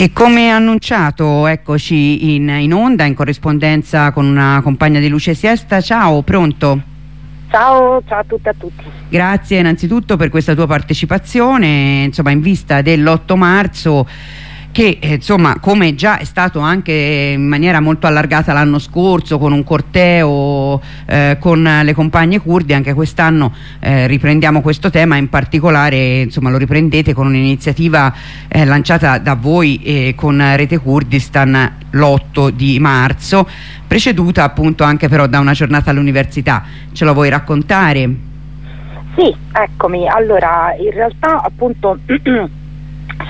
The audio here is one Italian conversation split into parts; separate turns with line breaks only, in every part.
E come annunciato, eccoci in, in, onda, in corrispondenza con una compagna di Luce Siesta. Ciao, pronto?
Ciao, ciao a tutte e a tutti.
Grazie innanzitutto per questa tua partecipazione, insomma in vista dell'8 marzo che eh, insomma come già è stato anche in maniera molto allargata l'anno scorso con un corteo eh, con le compagne kurde anche quest'anno eh, riprendiamo questo tema in particolare insomma lo riprendete con un'iniziativa eh, lanciata da voi con Rete Kurdistan l'8 di marzo preceduta appunto anche però da una giornata all'università ce lo vuoi raccontare?
Sì, eccomi, allora in realtà appunto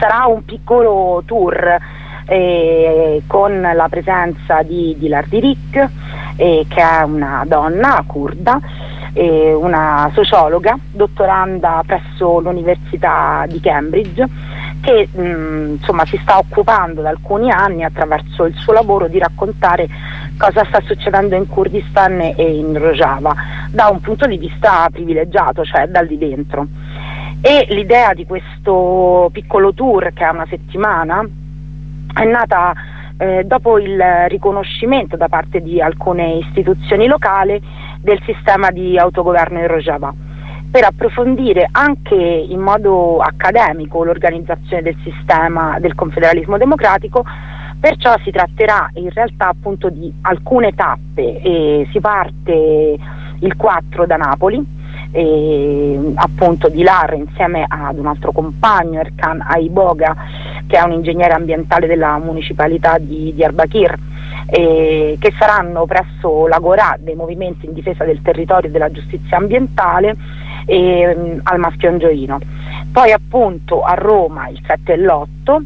sarà un piccolo tour eh, con la presenza di, di Lardirik, eh, che è una donna kurda, eh, una sociologa, dottoranda presso l'Università di Cambridge, che mh, mm, insomma, si sta occupando da alcuni anni attraverso il suo lavoro di raccontare cosa sta succedendo in Kurdistan e in Rojava da un punto di vista privilegiato, cioè dal di dentro e l'idea di questo piccolo tour che è una settimana è nata eh, dopo il riconoscimento da parte di alcune istituzioni locali del sistema di autogoverno in Rojava per approfondire anche in modo accademico l'organizzazione del sistema del confederalismo democratico. Perciò si tratterà in realtà appunto di alcune tappe e si parte il 4 da Napoli eh, appunto di Lar insieme ad un altro compagno, Erkan Aiboga, che è un ingegnere ambientale della municipalità di Diyarbakir, eh, che saranno presso l'Agorà dei movimenti in difesa del territorio e della giustizia ambientale eh, al Maschio Angioino. Poi appunto a Roma il 7 e l'8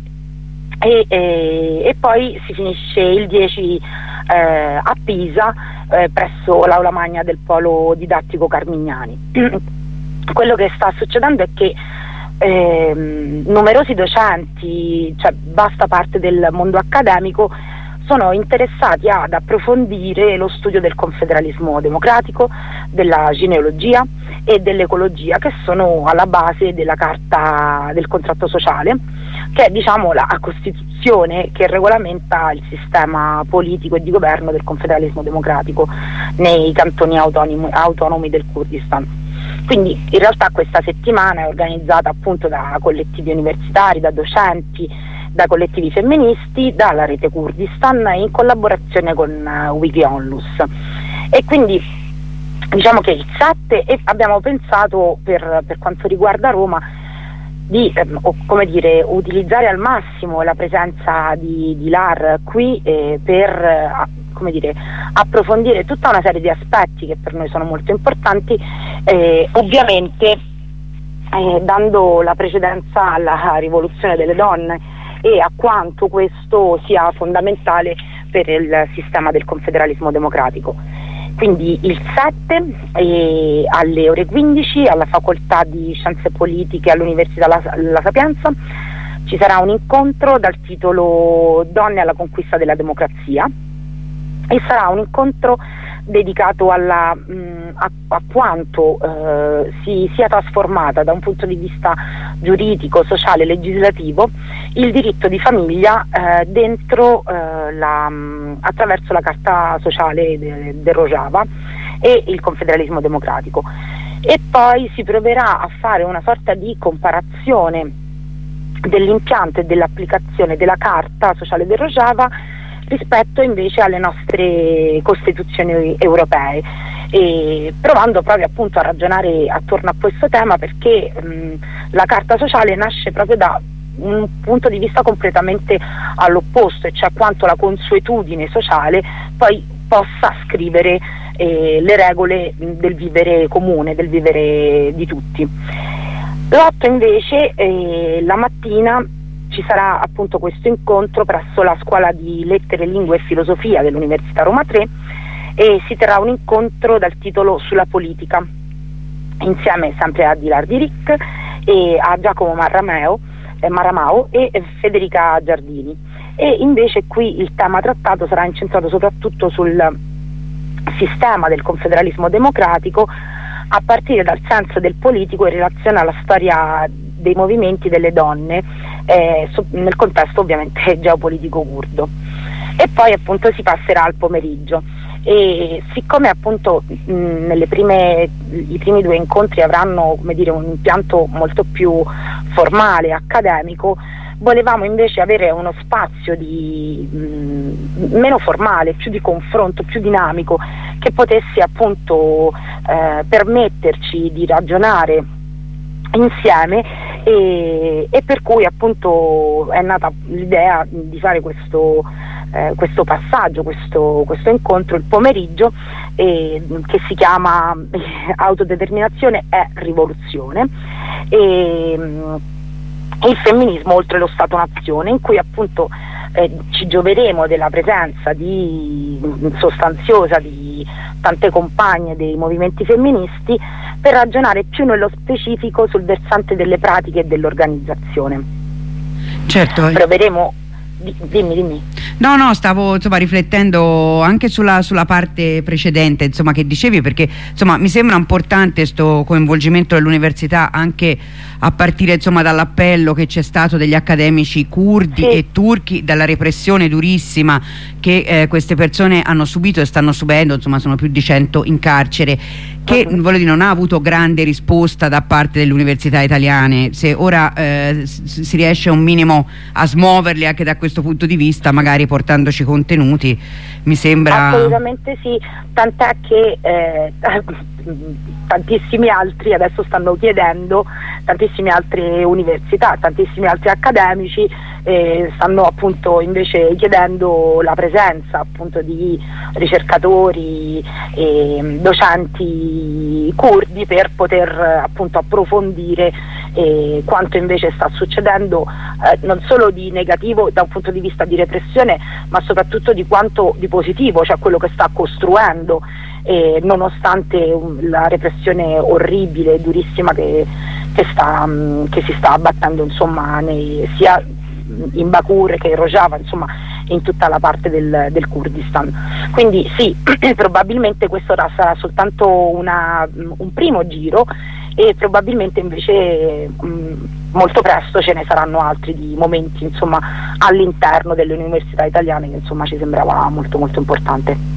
e, e, e, poi si finisce il 10 eh, a Pisa eh, presso l'aula magna del polo didattico Carmignani. Quello che sta succedendo è che eh, numerosi docenti, cioè vasta parte del mondo accademico, sono interessati ad approfondire lo studio del confederalismo democratico, della genealogia e dell'ecologia che sono alla base della carta del contratto sociale, che è diciamo, la Costituzione che regolamenta il sistema politico e di governo del confederalismo democratico nei cantoni autonomi, autonomi del Kurdistan. Quindi in realtà questa settimana è organizzata appunto da collettivi universitari, da docenti, da collettivi femministi, dalla rete Kurdistan in collaborazione con uh, Wiki E quindi diciamo che il 7 abbiamo pensato per, per quanto riguarda Roma di ehm, dire, utilizzare al massimo la presenza di, di LAR qui eh, per eh, dire, approfondire tutta una serie di aspetti che per noi sono molto importanti, eh, ovviamente eh, dando la precedenza alla rivoluzione delle donne e a quanto questo sia fondamentale per il sistema del confederalismo democratico. Quindi il 7 eh, alle ore 15 alla facoltà di scienze politiche all'Università La, La Sapienza ci sarà un incontro dal titolo Donne alla conquista della democrazia. E sarà un incontro dedicato alla, mh, mm, a, a, quanto eh, si sia trasformata da un punto di vista giuridico, sociale, legislativo il diritto di famiglia eh, dentro, eh, la, mh, mm, attraverso la Carta sociale del de Rojava e il confederalismo democratico. E poi si proverà a fare una sorta di comparazione dell'impianto e dell'applicazione della Carta sociale del Rojava rispetto invece alle nostre costituzioni europee provando proprio appunto a ragionare attorno a questo tema perché mh, la carta sociale nasce proprio da un punto di vista completamente all'opposto, e cioè quanto la consuetudine sociale poi possa scrivere eh, le regole del vivere comune, del vivere di tutti. L'8 invece eh, la mattina ci sarà appunto questo incontro presso la scuola di lettere, lingue e filosofia dell'Università Roma 3 e si terrà un incontro dal titolo Sulla politica insieme sempre a Dilar Diric e a Giacomo Marrameo, eh, Maramao e Federica Giardini. E invece qui il tema trattato sarà incentrato soprattutto sul sistema del confederalismo democratico a partire dal senso del politico in relazione alla storia dei movimenti delle donne eh, nel contesto ovviamente geopolitico curdo. E poi appunto si passerà al pomeriggio e siccome appunto mh, prime, i primi due incontri avranno dire, un impianto molto più formale, accademico, volevamo invece avere uno spazio di, mh, meno formale, più di confronto, più dinamico, che potesse appunto eh, permetterci di ragionare insieme e, e, per cui appunto è nata l'idea di fare questo, eh, questo passaggio, questo, questo, incontro il pomeriggio eh, che si chiama Autodeterminazione è rivoluzione. E, il femminismo oltre lo Stato-nazione, in cui appunto eh, ci gioveremo della presenza di, sostanziosa di tante compagne dei movimenti femministi per ragionare più nello specifico sul versante delle pratiche e dell'organizzazione.
Certo.
Proveremo Dimmi, dimmi.
No, no, stavo insomma, riflettendo anche sulla, sulla, parte precedente insomma, che dicevi perché insomma, mi sembra importante questo coinvolgimento dell'università anche a partire dall'appello che c'è stato degli accademici curdi sì. e turchi, dalla repressione durissima che eh, queste persone hanno subito e stanno subendo, insomma sono più di 100 in carcere, che uh -huh. dire, non ha avuto grande risposta da parte delle università italiane. Se ora eh, si riesce un minimo a smuoverli anche da questo punto di vista, magari portandoci contenuti, mi sembra...
Assolutamente sì, tant'è che eh, tantissimi altri adesso stanno chiedendo, tantissime altre università, tantissimi altri accademici eh, stanno appunto invece chiedendo la presenza appunto di ricercatori e docenti curdi per poter appunto approfondire eh, quanto invece sta succedendo eh, non solo di negativo da un punto di vista di repressione ma soprattutto di quanto di positivo, cioè quello che sta costruendo eh, nonostante um, la repressione orribile e durissima che, che, sta, um, che, si sta abbattendo insomma, nei, sia in Bakur che in Rojava, insomma in tutta la parte del, del Kurdistan. Quindi sì, probabilmente questo sarà soltanto una, un primo giro e probabilmente invece mh, molto presto ce ne saranno altri di momenti all'interno delle università italiane che insomma, ci sembrava molto molto importante.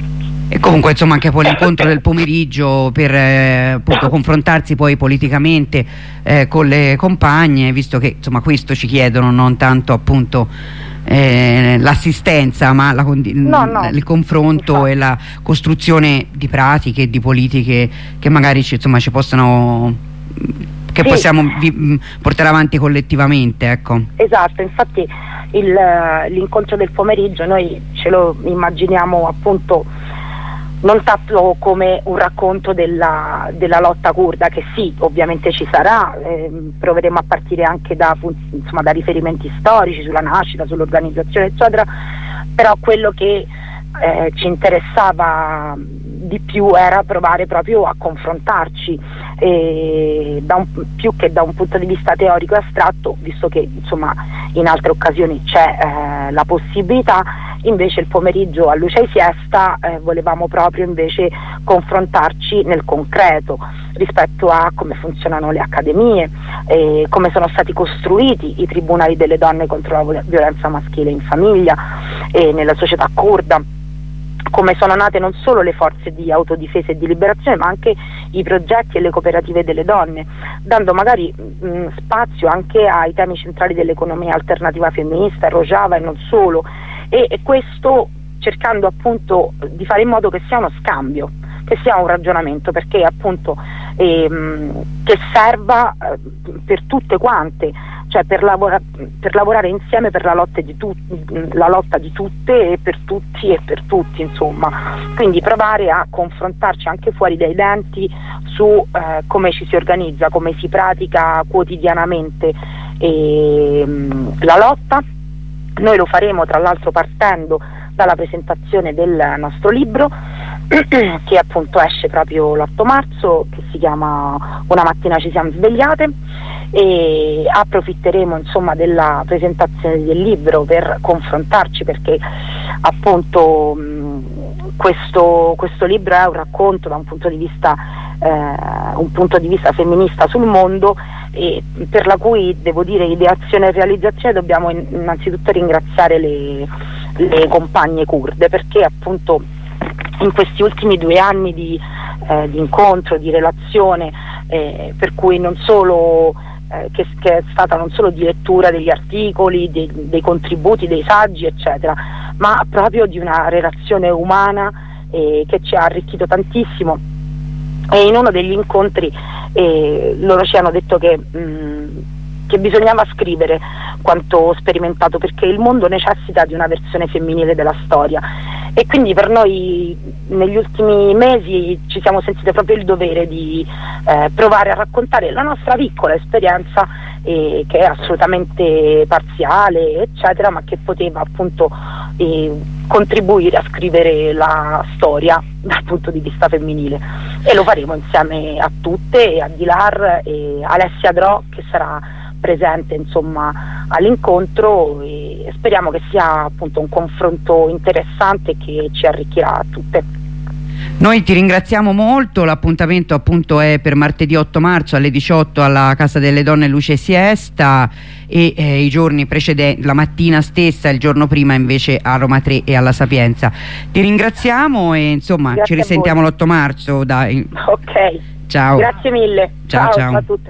E comunque insomma anche poi l'incontro del pomeriggio per eh, appunto confrontarsi poi politicamente eh, con le compagne, visto che insomma questo ci chiedono, non tanto appunto eh, l'assistenza ma la, no, no. il confronto Infatti. e la costruzione di pratiche e di politiche che magari ci, insomma, ci possano che sì. possiamo portare avanti collettivamente ecco.
esatto infatti l'incontro del pomeriggio noi ce lo immaginiamo appunto non tanto come un racconto della, della, lotta kurda che sì, ovviamente ci sarà, eh, proveremo a partire anche da, insomma, da, riferimenti storici sulla nascita, sull'organizzazione eccetera, però quello che eh, ci interessava di più era provare proprio a confrontarci eh, un, più che da un punto di vista teorico e astratto, visto che insomma, in altre occasioni c'è eh, la possibilità, invece il pomeriggio a luce e siesta eh, volevamo proprio invece confrontarci nel concreto rispetto a come funzionano le accademie, come sono stati costruiti i tribunali delle donne contro la violenza maschile in famiglia e nella società kurda come sono nate non solo le forze di autodifesa e di liberazione ma anche i progetti e le cooperative delle donne, dando magari mh, spazio anche ai temi centrali dell'economia alternativa femminista, Rojava e non solo. E, e questo cercando appunto di fare in modo che sia uno scambio, che sia un ragionamento, perché appunto ehm, che serva eh, per tutte quante, cioè per, lavora per, lavorare insieme per la lotta, la lotta, di tutte e per tutti e per tutti, insomma. Quindi provare a confrontarci anche fuori dai denti su eh, come ci si organizza, come si pratica quotidianamente ehm, la lotta noi lo faremo tra l'altro partendo dalla presentazione del nostro libro che appunto esce proprio l'8 marzo, che si chiama Una mattina ci siamo svegliate e approfitteremo insomma della presentazione del libro per confrontarci perché appunto mh, questo, questo, libro è un racconto da un punto di vista, eh, un punto di vista femminista sul mondo e per la cui devo dire ideazione e realizzazione dobbiamo innanzitutto ringraziare le, le compagne kurde perché appunto in questi ultimi due anni di, eh, di incontro, di relazione, eh, per cui non solo eh, che, che, è stata non solo di lettura degli articoli, dei, dei, contributi, dei saggi, eccetera, ma proprio di una relazione umana eh, che ci ha arricchito tantissimo. E in uno degli incontri eh, loro ci hanno detto che, mh, mm, che bisognava scrivere quanto sperimentato perché il mondo necessita di una versione femminile della storia e quindi per noi negli ultimi mesi ci siamo sentite proprio il dovere di eh, provare a raccontare la nostra piccola esperienza eh, che è assolutamente parziale eccetera ma che poteva appunto eh, contribuire a scrivere la storia dal punto di vista femminile. E lo faremo insieme a tutte, a Dilar e Alessia Dro che sarà presente insomma, all'incontro e speriamo che sia appunto un confronto interessante che ci arricchirà tutte.
Noi ti ringraziamo molto, l'appuntamento appunto è per martedì 8 marzo alle 18 alla Casa delle Donne Luce Siesta e eh, i giorni precedenti, la mattina stessa, il giorno prima invece a Roma 3 e alla Sapienza. Ti ringraziamo e insomma Grazie ci risentiamo l'8 marzo. Dai.
Ok.
Ciao.
Grazie mille.
Ciao, ciao. ciao.
a tutte.